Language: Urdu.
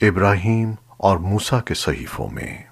ابراہیم اور موسیٰ کے صحیفوں میں۔